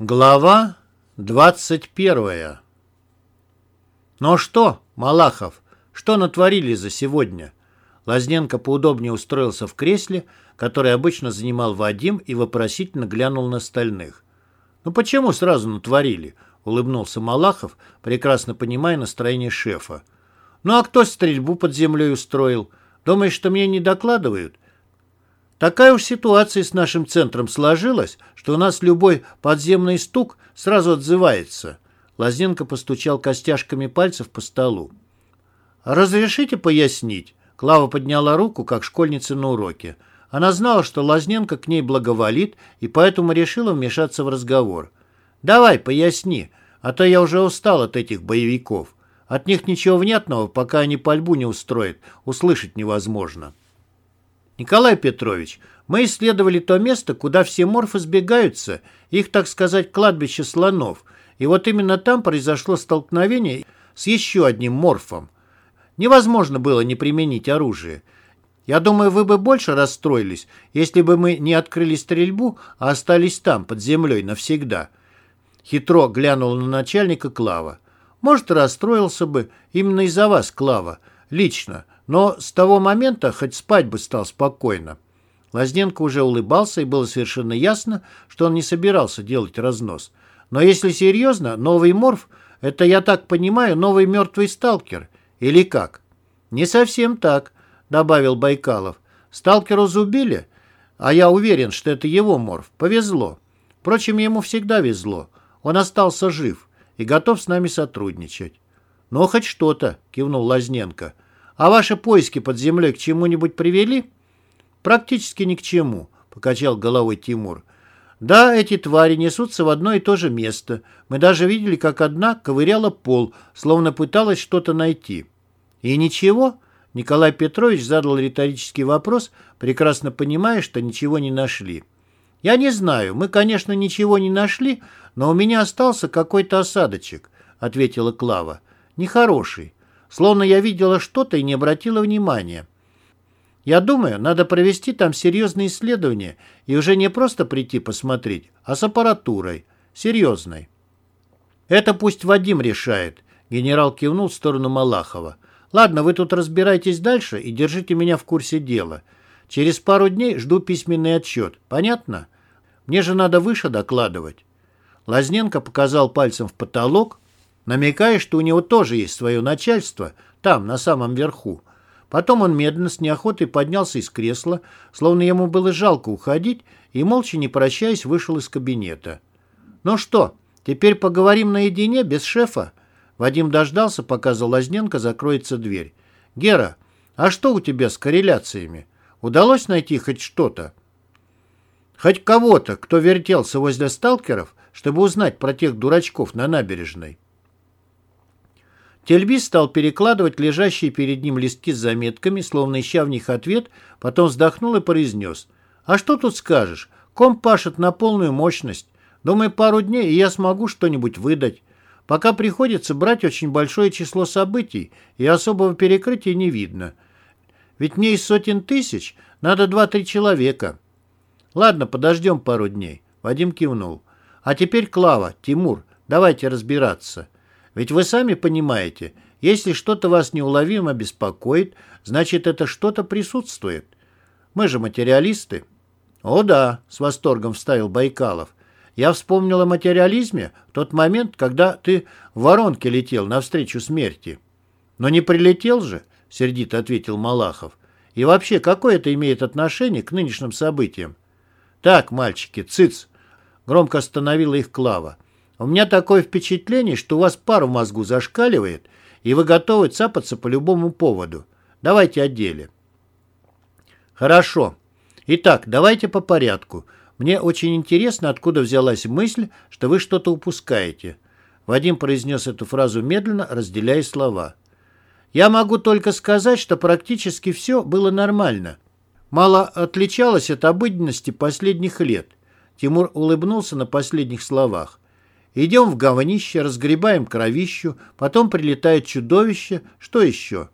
Глава 21 «Ну что, Малахов, что натворили за сегодня?» Лазненко поудобнее устроился в кресле, которое обычно занимал Вадим, и вопросительно глянул на остальных. «Ну почему сразу натворили?» — улыбнулся Малахов, прекрасно понимая настроение шефа. «Ну а кто стрельбу под землей устроил? Думаешь, что мне не докладывают? Такая уж ситуация с нашим центром сложилась, что у нас любой подземный стук сразу отзывается. Лазненко постучал костяшками пальцев по столу. «Разрешите пояснить?» Клава подняла руку, как школьница на уроке. Она знала, что Лазненко к ней благоволит, и поэтому решила вмешаться в разговор. «Давай, поясни, а то я уже устал от этих боевиков. От них ничего внятного, пока они пальбу не устроят, услышать невозможно». Николай Петрович, мы исследовали то место, куда все морфы сбегаются, их, так сказать, кладбище слонов, и вот именно там произошло столкновение с еще одним морфом. Невозможно было не применить оружие. Я думаю, вы бы больше расстроились, если бы мы не открыли стрельбу, а остались там, под землей, навсегда. Хитро глянул на начальника Клава. Может, расстроился бы именно из-за вас, Клава, лично, но с того момента хоть спать бы стал спокойно. Лазненко уже улыбался, и было совершенно ясно, что он не собирался делать разнос. Но если серьезно, новый морф — это, я так понимаю, новый мертвый сталкер. Или как? Не совсем так, — добавил Байкалов. Сталкера убили, а я уверен, что это его морф. Повезло. Впрочем, ему всегда везло. Он остался жив и готов с нами сотрудничать. «Ну, хоть что-то», — кивнул Лазненко. А ваши поиски под землей к чему-нибудь привели? Практически ни к чему, покачал головой Тимур. Да, эти твари несутся в одно и то же место. Мы даже видели, как одна ковыряла пол, словно пыталась что-то найти. И ничего? Николай Петрович задал риторический вопрос, прекрасно понимая, что ничего не нашли. «Я не знаю. Мы, конечно, ничего не нашли, но у меня остался какой-то осадочек», — ответила Клава. «Нехороший. Словно я видела что-то и не обратила внимания. Я думаю, надо провести там серьезные исследования и уже не просто прийти посмотреть, а с аппаратурой. Серьезной. Это пусть Вадим решает. Генерал кивнул в сторону Малахова. Ладно, вы тут разбирайтесь дальше и держите меня в курсе дела. Через пару дней жду письменный отчет. Понятно? Мне же надо выше докладывать. Лазненко показал пальцем в потолок, намекая, что у него тоже есть свое начальство, там, на самом верху. Потом он медленно, с неохотой поднялся из кресла, словно ему было жалко уходить, и, молча не прощаясь, вышел из кабинета. «Ну что, теперь поговорим наедине, без шефа?» Вадим дождался, пока за Лазненко закроется дверь. «Гера, а что у тебя с корреляциями? Удалось найти хоть что-то?» «Хоть кого-то, кто вертелся возле сталкеров, чтобы узнать про тех дурачков на набережной?» Тельбис стал перекладывать лежащие перед ним листки с заметками, словно ища в них ответ, потом вздохнул и произнес. «А что тут скажешь? Комп пашет на полную мощность. Думаю, пару дней, и я смогу что-нибудь выдать. Пока приходится брать очень большое число событий, и особого перекрытия не видно. Ведь мне из сотен тысяч надо два-три человека». «Ладно, подождем пару дней», — Вадим кивнул. «А теперь, Клава, Тимур, давайте разбираться». Ведь вы сами понимаете, если что-то вас неуловимо беспокоит, значит, это что-то присутствует. Мы же материалисты. О да, с восторгом вставил Байкалов. Я вспомнил о материализме в тот момент, когда ты в воронке летел навстречу смерти. Но не прилетел же, сердито ответил Малахов. И вообще, какое это имеет отношение к нынешним событиям? Так, мальчики, цыц, громко остановила их Клава. У меня такое впечатление, что у вас пар в мозгу зашкаливает, и вы готовы цапаться по любому поводу. Давайте о деле. Хорошо. Итак, давайте по порядку. Мне очень интересно, откуда взялась мысль, что вы что-то упускаете. Вадим произнес эту фразу медленно, разделяя слова. Я могу только сказать, что практически все было нормально. Мало отличалось от обыденности последних лет. Тимур улыбнулся на последних словах. Идем в говнище, разгребаем кровищу, потом прилетает чудовище. Что еще?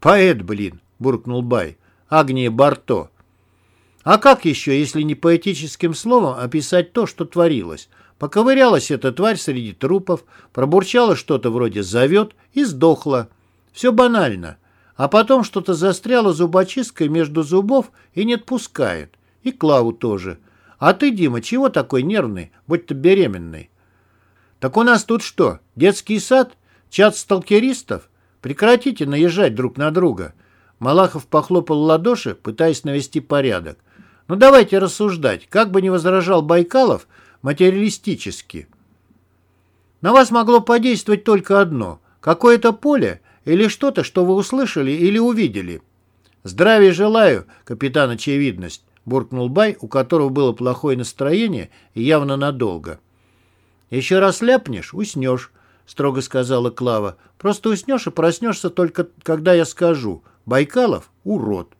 Поэт, блин, буркнул Бай. Агния Барто. А как еще, если не поэтическим словом, описать то, что творилось? Поковырялась эта тварь среди трупов, пробурчала что-то вроде «зовет» и сдохла. Все банально. А потом что-то застряло зубочисткой между зубов и не отпускает. И Клаву тоже. А ты, Дима, чего такой нервный, будь то беременный? Так у нас тут что, детский сад? Чат сталкеристов? Прекратите наезжать друг на друга. Малахов похлопал ладоши, пытаясь навести порядок. Ну давайте рассуждать, как бы ни возражал Байкалов, материалистически. На вас могло подействовать только одно. Какое-то поле или что-то, что вы услышали или увидели. Здравия желаю, капитан Очевидность, буркнул Бай, у которого было плохое настроение и явно надолго. Еще раз ляпнешь, уснешь, строго сказала Клава. Просто уснешь и проснешься только, когда я скажу. Байкалов – урод.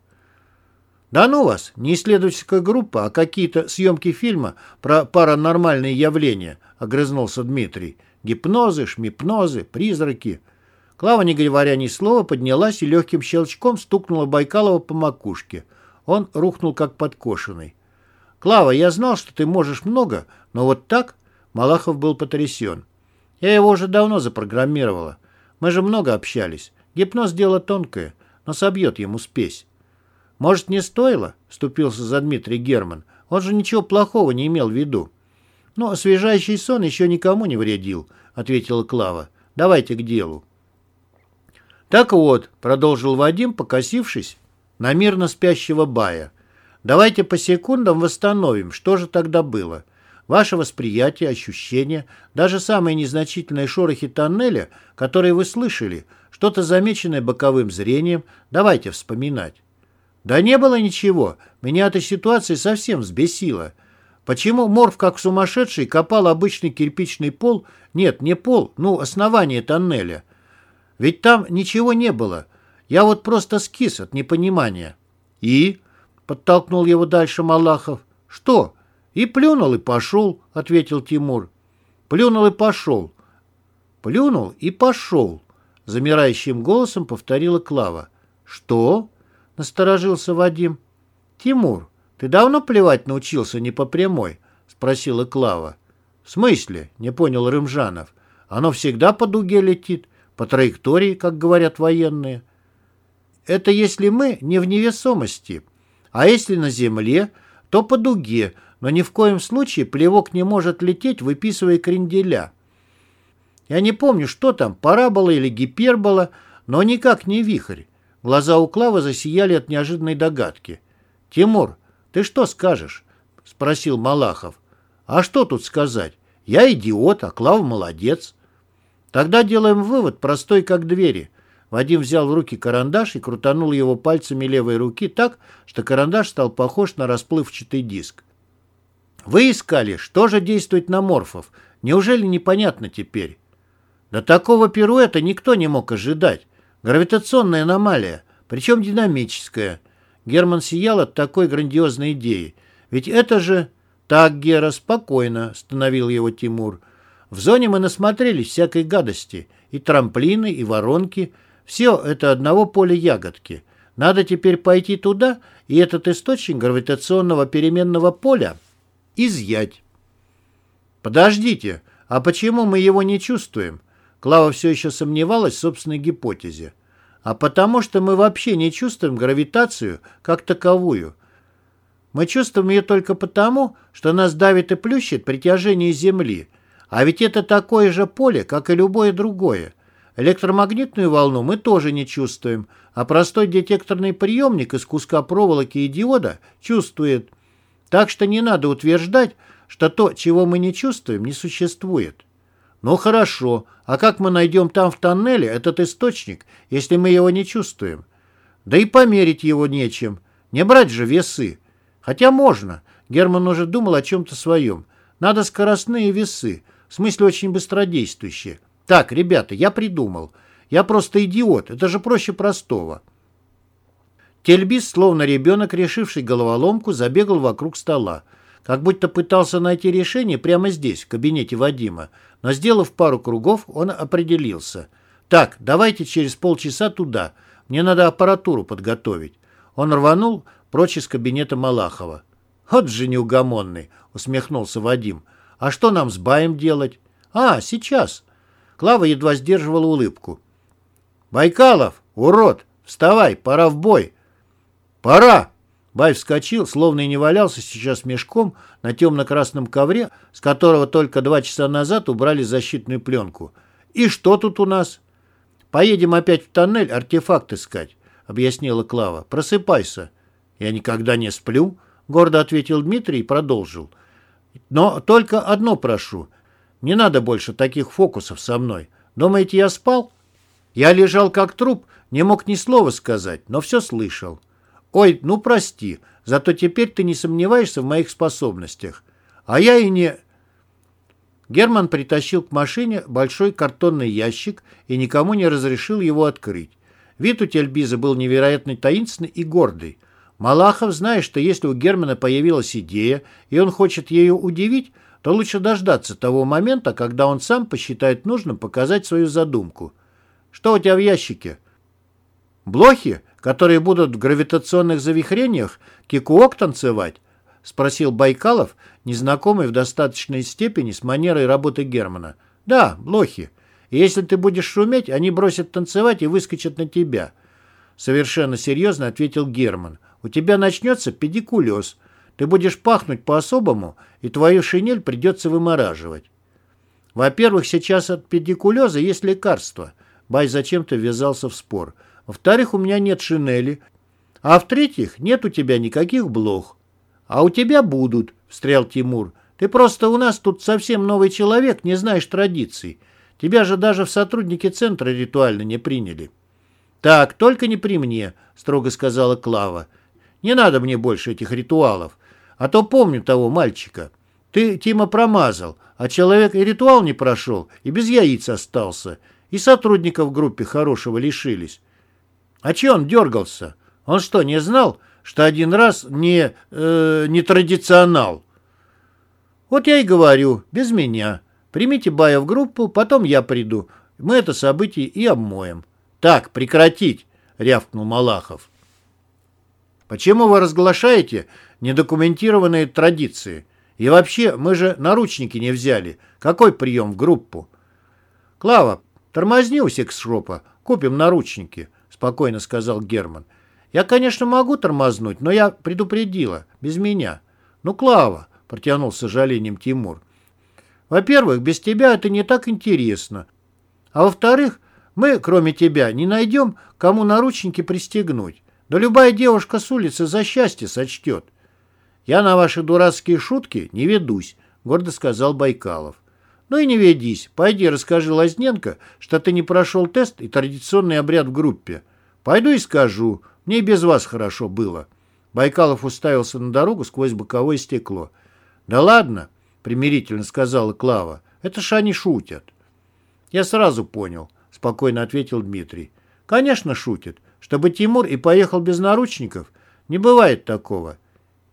«Да ну вас, не исследовательская группа, а какие-то съемки фильма про паранормальные явления», — огрызнулся Дмитрий. «Гипнозы, шмипнозы, призраки». Клава, не говоря ни слова, поднялась и легким щелчком стукнула Байкалова по макушке. Он рухнул, как подкошенный. «Клава, я знал, что ты можешь много, но вот так...» Малахов был потрясен. «Я его уже давно запрограммировала. Мы же много общались. Гипноз — дело тонкое, но собьет ему спесь». «Может, не стоило?» — вступился за Дмитрий Герман. «Он же ничего плохого не имел в виду». «Ну, освежающий сон еще никому не вредил», — ответила Клава. «Давайте к делу». «Так вот», — продолжил Вадим, покосившись на мирно спящего Бая. «Давайте по секундам восстановим, что же тогда было. Ваше восприятие, ощущения, даже самые незначительные шорохи тоннеля, которые вы слышали, что-то замеченное боковым зрением, давайте вспоминать. Да не было ничего. Меня эта ситуация совсем взбесила. Почему Морф, как сумасшедший, копал обычный кирпичный пол? Нет, не пол, ну, основание тоннеля. Ведь там ничего не было. Я вот просто скис от непонимания. И? Подтолкнул его дальше Малахов. Что? И плюнул и пошел, ответил Тимур. Плюнул и пошел. Плюнул и пошел. Замирающим голосом повторила Клава. Что? — насторожился Вадим. «Тимур, ты давно плевать научился не по прямой?» — спросила Клава. «В смысле?» — не понял Рымжанов. «Оно всегда по дуге летит, по траектории, как говорят военные». «Это если мы не в невесомости, а если на Земле, то по дуге, но ни в коем случае плевок не может лететь, выписывая кренделя. Я не помню, что там, парабола или гипербола, но никак не вихрь. Глаза у Клавы засияли от неожиданной догадки. «Тимур, ты что скажешь?» — спросил Малахов. «А что тут сказать? Я идиот, а Клава молодец». «Тогда делаем вывод, простой как двери». Вадим взял в руки карандаш и крутанул его пальцами левой руки так, что карандаш стал похож на расплывчатый диск. «Вы искали, что же действует на морфов? Неужели непонятно теперь?» До такого пируэта никто не мог ожидать. Гравитационная аномалия, причем динамическая. Герман сиял от такой грандиозной идеи. Ведь это же... Так, Гера, спокойно, остановил его Тимур. В зоне мы насмотрелись всякой гадости. И трамплины, и воронки. Все это одного поля ягодки. Надо теперь пойти туда и этот источник гравитационного переменного поля изъять. Подождите, а почему мы его не чувствуем? Клава все еще сомневалась в собственной гипотезе. А потому что мы вообще не чувствуем гравитацию как таковую. Мы чувствуем ее только потому, что нас давит и плющит притяжение Земли. А ведь это такое же поле, как и любое другое. Электромагнитную волну мы тоже не чувствуем, а простой детекторный приемник из куска проволоки и диода чувствует. Так что не надо утверждать, что то, чего мы не чувствуем, не существует. Ну хорошо, а как мы найдем там в тоннеле этот источник, если мы его не чувствуем? Да и померить его нечем. Не брать же весы. Хотя можно. Герман уже думал о чем-то своем. Надо скоростные весы. В смысле очень быстродействующие. Так, ребята, я придумал. Я просто идиот. Это же проще простого. Тельбис, словно ребенок, решивший головоломку, забегал вокруг стола как будто пытался найти решение прямо здесь, в кабинете Вадима, но, сделав пару кругов, он определился. «Так, давайте через полчаса туда. Мне надо аппаратуру подготовить». Он рванул прочь из кабинета Малахова. «Вот же неугомонный!» — усмехнулся Вадим. «А что нам с Баем делать?» «А, сейчас!» Клава едва сдерживала улыбку. «Байкалов, урод, вставай, пора в бой!» «Пора!» Бай вскочил, словно и не валялся сейчас мешком на темно-красном ковре, с которого только два часа назад убрали защитную пленку. «И что тут у нас?» «Поедем опять в тоннель артефакт искать», — объяснила Клава. «Просыпайся». «Я никогда не сплю», — гордо ответил Дмитрий и продолжил. «Но только одно прошу. Не надо больше таких фокусов со мной. Думаете, я спал?» Я лежал как труп, не мог ни слова сказать, но все слышал. «Ой, ну прости, зато теперь ты не сомневаешься в моих способностях. А я и не...» Герман притащил к машине большой картонный ящик и никому не разрешил его открыть. Вид у Тельбиза был невероятно таинственный и гордый. Малахов, зная, что если у Германа появилась идея, и он хочет ее удивить, то лучше дождаться того момента, когда он сам посчитает нужным показать свою задумку. «Что у тебя в ящике?» «Блохи?» Которые будут в гравитационных завихрениях кикуок танцевать?» — спросил Байкалов, незнакомый в достаточной степени с манерой работы Германа. «Да, блохи. И если ты будешь шуметь, они бросят танцевать и выскочат на тебя». Совершенно серьезно ответил Герман. «У тебя начнется педикулез. Ты будешь пахнуть по-особому, и твою шинель придется вымораживать». «Во-первых, сейчас от педикулеза есть лекарство». Бай зачем-то ввязался в спор – во-вторых, у меня нет шинели. А в-третьих, нет у тебя никаких блох. А у тебя будут, встрял Тимур. Ты просто у нас тут совсем новый человек, не знаешь традиций. Тебя же даже в сотрудники центра ритуально не приняли. Так, только не при мне, строго сказала Клава. Не надо мне больше этих ритуалов. А то помню того мальчика. Ты, Тима, промазал, а человек и ритуал не прошел, и без яиц остался. И сотрудников в группе хорошего лишились. А че он дергался? Он что, не знал, что один раз не, э, не традиционал? Вот я и говорю, без меня. Примите Бая в группу, потом я приду. Мы это событие и обмоем. Так, прекратить, рявкнул Малахов. Почему вы разглашаете недокументированные традиции? И вообще, мы же наручники не взяли. Какой прием в группу? Клава, тормозни у секс-шопа, купим наручники спокойно сказал Герман. «Я, конечно, могу тормознуть, но я предупредила. Без меня». «Ну, Клава», — протянул с сожалением Тимур. «Во-первых, без тебя это не так интересно. А во-вторых, мы, кроме тебя, не найдем, кому наручники пристегнуть. Но любая девушка с улицы за счастье сочтет». «Я на ваши дурацкие шутки не ведусь», — гордо сказал Байкалов. «Ну и не ведись. Пойди расскажи Лазненко, что ты не прошел тест и традиционный обряд в группе. Пойду и скажу. Мне без вас хорошо было. Байкалов уставился на дорогу сквозь боковое стекло. Да ладно, примирительно сказала Клава. Это ж они шутят. Я сразу понял, спокойно ответил Дмитрий. Конечно, шутят. Чтобы Тимур и поехал без наручников, не бывает такого.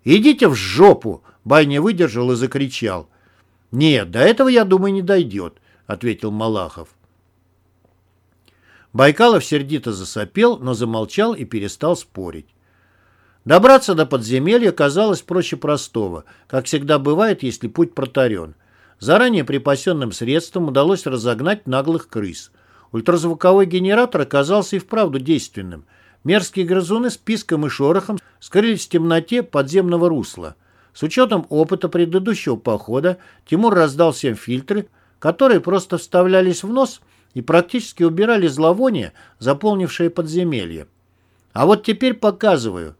«Идите в жопу!» Бай не выдержал и закричал. «Нет, до этого, я думаю, не дойдет», — ответил Малахов. Байкалов сердито засопел, но замолчал и перестал спорить. Добраться до подземелья казалось проще простого, как всегда бывает, если путь протарен. Заранее припасенным средством удалось разогнать наглых крыс. Ультразвуковой генератор оказался и вправду действенным. Мерзкие грызуны с писком и шорохом скрылись в темноте подземного русла. С учетом опыта предыдущего похода Тимур раздал всем фильтры, которые просто вставлялись в нос и практически убирали зловоние, заполнившее подземелье. А вот теперь показываю.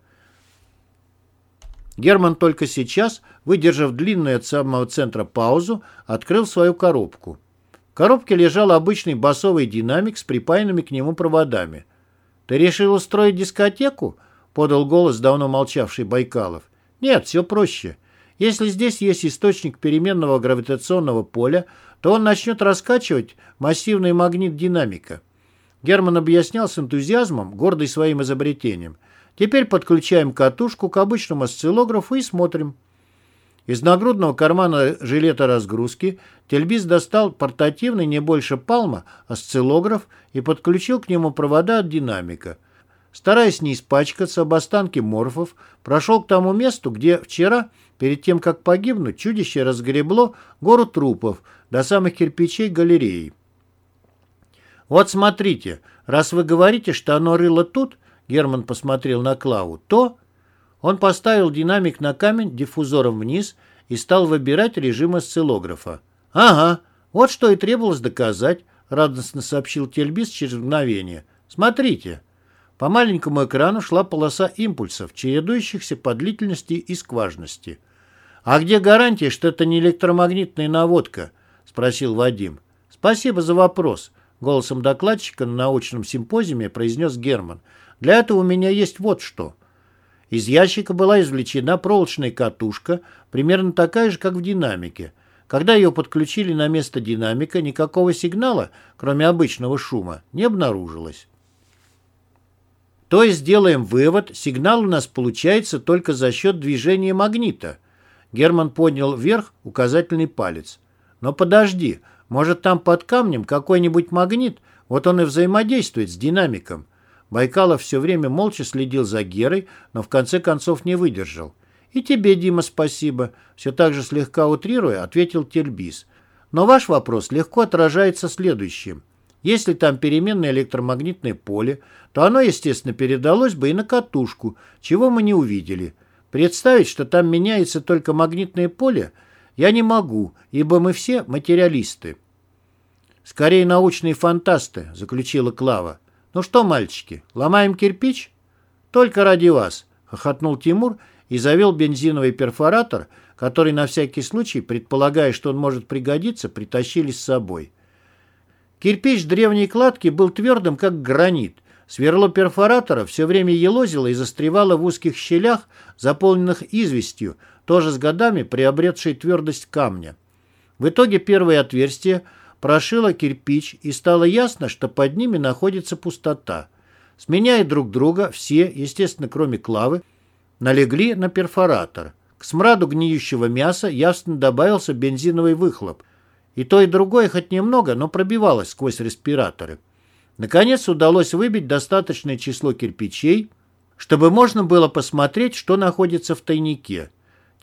Герман только сейчас, выдержав длинную от самого центра паузу, открыл свою коробку. В коробке лежал обычный басовый динамик с припаянными к нему проводами. «Ты решил устроить дискотеку?» — подал голос давно молчавший Байкалов. «Нет, все проще. Если здесь есть источник переменного гравитационного поля, то он начнет раскачивать массивный магнит динамика. Герман объяснял с энтузиазмом, гордый своим изобретением. Теперь подключаем катушку к обычному осциллографу и смотрим. Из нагрудного кармана жилета разгрузки Тельбис достал портативный не больше палма осциллограф и подключил к нему провода от динамика. стараясь не испачкаться об останки морфов, прошел к тому месту, где вчера, перед тем, как погибнуть, чудище разгребло гору трупов до самых кирпичей галереи. «Вот смотрите, раз вы говорите, что оно рыло тут, — Герман посмотрел на Клаву, — то...» Он поставил динамик на камень диффузором вниз и стал выбирать режим осциллографа. «Ага, вот что и требовалось доказать», — радостно сообщил Тельбис через мгновение. «Смотрите». По маленькому экрану шла полоса импульсов, чередующихся по длительности и скважности. «А где гарантия, что это не электромагнитная наводка?» — спросил Вадим. «Спасибо за вопрос», — голосом докладчика на научном симпозиуме произнес Герман. «Для этого у меня есть вот что». Из ящика была извлечена проволочная катушка, примерно такая же, как в динамике. Когда ее подключили на место динамика, никакого сигнала, кроме обычного шума, не обнаружилось. То есть делаем вывод, сигнал у нас получается только за счет движения магнита. Герман поднял вверх указательный палец. Но подожди, может там под камнем какой-нибудь магнит, вот он и взаимодействует с динамиком. Байкалов все время молча следил за Герой, но в конце концов не выдержал. «И тебе, Дима, спасибо», — все так же слегка утрируя, ответил Тельбис. «Но ваш вопрос легко отражается следующим. Если там переменное электромагнитное поле, то оно, естественно, передалось бы и на катушку, чего мы не увидели. Представить, что там меняется только магнитное поле, я не могу, ибо мы все материалисты». «Скорее научные фантасты», — заключила Клава. «Ну что, мальчики, ломаем кирпич?» «Только ради вас», — хохотнул Тимур и завел бензиновый перфоратор, который на всякий случай, предполагая, что он может пригодиться, притащили с собой. Кирпич древней кладки был твердым, как гранит. Сверло перфоратора все время елозило и застревало в узких щелях, заполненных известью, тоже с годами приобретшей твердость камня. В итоге первое отверстие — прошила кирпич, и стало ясно, что под ними находится пустота. Сменяя друг друга, все, естественно, кроме Клавы, налегли на перфоратор. К смраду гниющего мяса ясно добавился бензиновый выхлоп. И то, и другое хоть немного, но пробивалось сквозь респираторы. Наконец удалось выбить достаточное число кирпичей, чтобы можно было посмотреть, что находится в тайнике.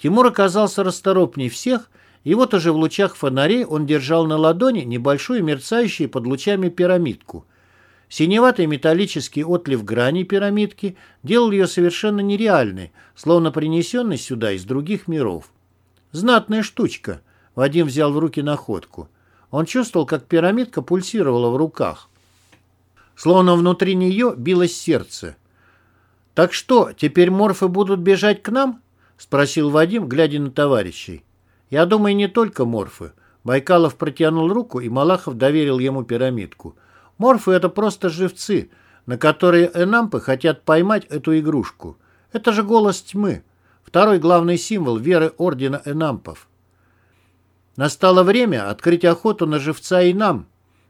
Тимур оказался расторопней всех и вот уже в лучах фонарей он держал на ладони небольшую мерцающую под лучами пирамидку. Синеватый металлический отлив грани пирамидки делал ее совершенно нереальной, словно принесенной сюда из других миров. «Знатная штучка», — Вадим взял в руки находку. Он чувствовал, как пирамидка пульсировала в руках. Словно внутри нее билось сердце. «Так что, теперь морфы будут бежать к нам?» — спросил Вадим, глядя на товарищей. Я думаю, не только морфы. Байкалов протянул руку, и Малахов доверил ему пирамидку. Морфы — это просто живцы, на которые энампы хотят поймать эту игрушку. Это же голос тьмы. Второй главный символ веры Ордена Энампов. Настало время открыть охоту на живца и нам.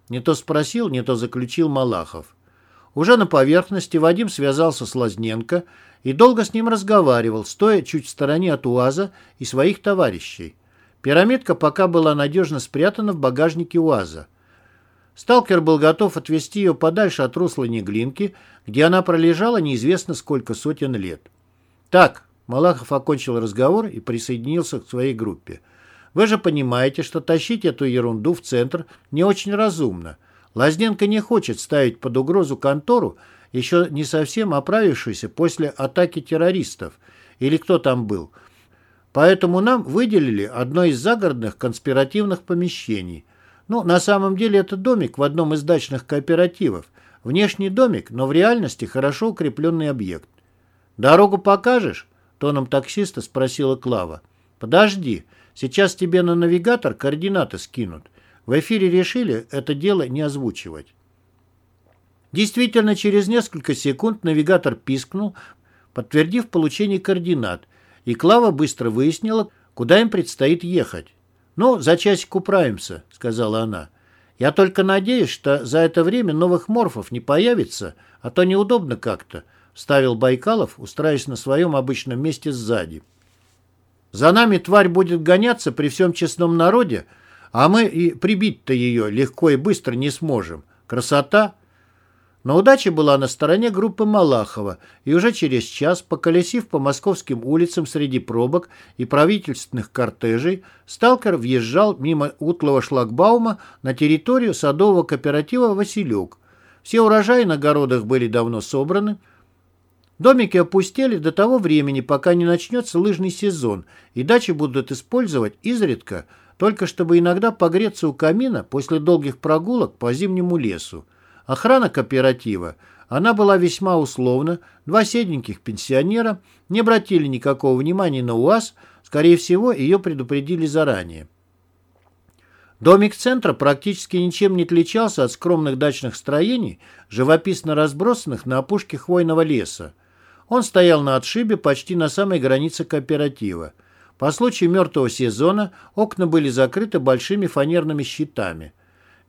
Не то спросил, не то заключил Малахов. Уже на поверхности Вадим связался с Лазненко и долго с ним разговаривал, стоя чуть в стороне от УАЗа и своих товарищей. Пирамидка пока была надежно спрятана в багажнике УАЗа. Сталкер был готов отвезти ее подальше от русла Неглинки, где она пролежала неизвестно сколько сотен лет. «Так», — Малахов окончил разговор и присоединился к своей группе. «Вы же понимаете, что тащить эту ерунду в центр не очень разумно. Лазненко не хочет ставить под угрозу контору, еще не совсем оправившуюся после атаки террористов, или кто там был, — Поэтому нам выделили одно из загородных конспиративных помещений. Ну, на самом деле это домик в одном из дачных кооперативов. Внешний домик, но в реальности хорошо укрепленный объект. «Дорогу покажешь?» — тоном таксиста спросила Клава. «Подожди, сейчас тебе на навигатор координаты скинут. В эфире решили это дело не озвучивать». Действительно, через несколько секунд навигатор пискнул, подтвердив получение координат — и Клава быстро выяснила, куда им предстоит ехать. «Ну, за часик управимся», — сказала она. «Я только надеюсь, что за это время новых морфов не появится, а то неудобно как-то», — вставил Байкалов, устраиваясь на своем обычном месте сзади. «За нами тварь будет гоняться при всем честном народе, а мы и прибить-то ее легко и быстро не сможем. Красота!» Но удача была на стороне группы Малахова, и уже через час, поколесив по московским улицам среди пробок и правительственных кортежей, сталкер въезжал мимо утлого шлагбаума на территорию садового кооператива «Василек». Все урожаи на огородах были давно собраны, Домики опустели до того времени, пока не начнется лыжный сезон, и дачи будут использовать изредка, только чтобы иногда погреться у камина после долгих прогулок по зимнему лесу. Охрана кооператива, она была весьма условна, два седеньких пенсионера не обратили никакого внимания на УАЗ, скорее всего, ее предупредили заранее. Домик центра практически ничем не отличался от скромных дачных строений, живописно разбросанных на опушке хвойного леса. Он стоял на отшибе почти на самой границе кооператива. По случаю мертвого сезона окна были закрыты большими фанерными щитами.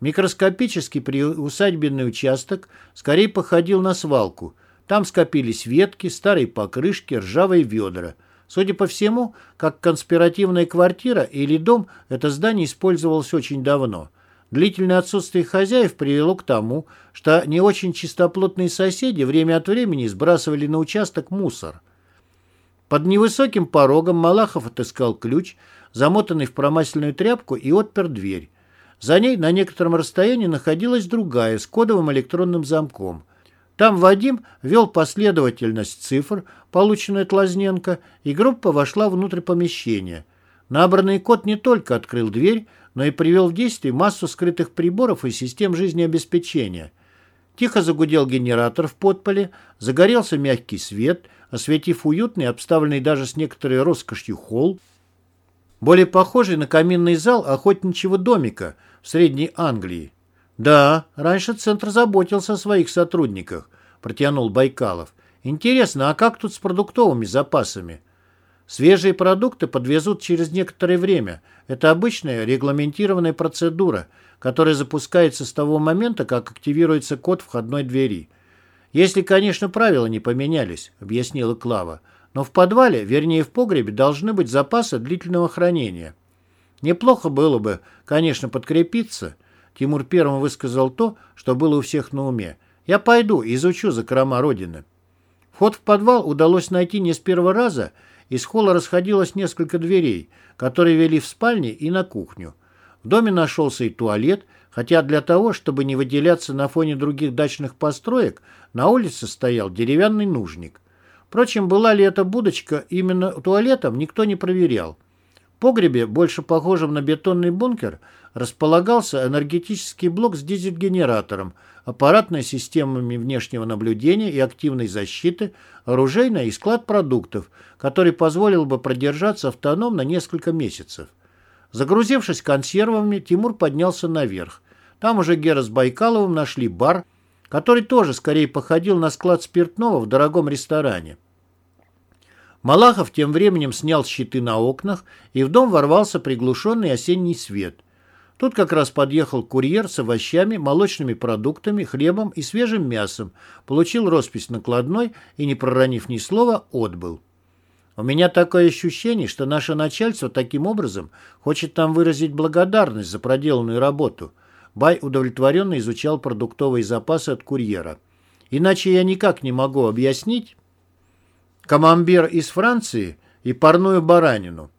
Микроскопический приусадебный участок скорее походил на свалку. Там скопились ветки, старые покрышки, ржавые ведра. Судя по всему, как конспиративная квартира или дом, это здание использовалось очень давно. Длительное отсутствие хозяев привело к тому, что не очень чистоплотные соседи время от времени сбрасывали на участок мусор. Под невысоким порогом Малахов отыскал ключ, замотанный в промасленную тряпку, и отпер дверь. За ней на некотором расстоянии находилась другая с кодовым электронным замком. Там Вадим ввел последовательность цифр, полученную от Лазненко, и группа вошла внутрь помещения. Набранный код не только открыл дверь, но и привел в действие массу скрытых приборов и систем жизнеобеспечения. Тихо загудел генератор в подполе, загорелся мягкий свет, осветив уютный, обставленный даже с некоторой роскошью холл, более похожий на каминный зал охотничьего домика – в Средней Англии. Да, раньше центр заботился о своих сотрудниках, протянул Байкалов. Интересно, а как тут с продуктовыми запасами? Свежие продукты подвезут через некоторое время. Это обычная регламентированная процедура, которая запускается с того момента, как активируется код входной двери. Если, конечно, правила не поменялись, объяснила Клава. Но в подвале, вернее в погребе, должны быть запасы длительного хранения. Неплохо было бы, конечно, подкрепиться. Тимур первым высказал то, что было у всех на уме. Я пойду, изучу закрома Родины. Вход в подвал удалось найти не с первого раза, из холла расходилось несколько дверей, которые вели в спальни и на кухню. В доме нашелся и туалет, хотя для того, чтобы не выделяться на фоне других дачных построек, на улице стоял деревянный нужник. Впрочем, была ли эта будочка именно туалетом, никто не проверял погребе, больше похожем на бетонный бункер, располагался энергетический блок с дизель-генератором, аппаратной системами внешнего наблюдения и активной защиты, оружейная и склад продуктов, который позволил бы продержаться автономно несколько месяцев. Загрузившись консервами, Тимур поднялся наверх. Там уже Гера с Байкаловым нашли бар, который тоже скорее походил на склад спиртного в дорогом ресторане. Малахов тем временем снял щиты на окнах, и в дом ворвался приглушенный осенний свет. Тут как раз подъехал курьер с овощами, молочными продуктами, хлебом и свежим мясом, получил роспись накладной и, не проронив ни слова, отбыл. У меня такое ощущение, что наше начальство таким образом хочет нам выразить благодарность за проделанную работу. Бай удовлетворенно изучал продуктовые запасы от курьера. Иначе я никак не могу объяснить, камамбер из Франции и парную баранину.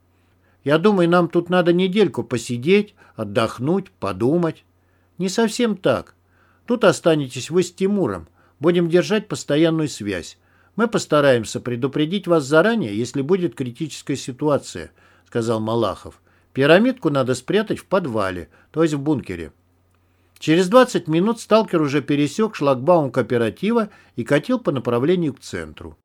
Я думаю, нам тут надо недельку посидеть, отдохнуть, подумать. Не совсем так. Тут останетесь вы с Тимуром. Будем держать постоянную связь. Мы постараемся предупредить вас заранее, если будет критическая ситуация, сказал Малахов. Пирамидку надо спрятать в подвале, то есть в бункере. Через 20 минут сталкер уже пересек шлагбаум кооператива и катил по направлению к центру.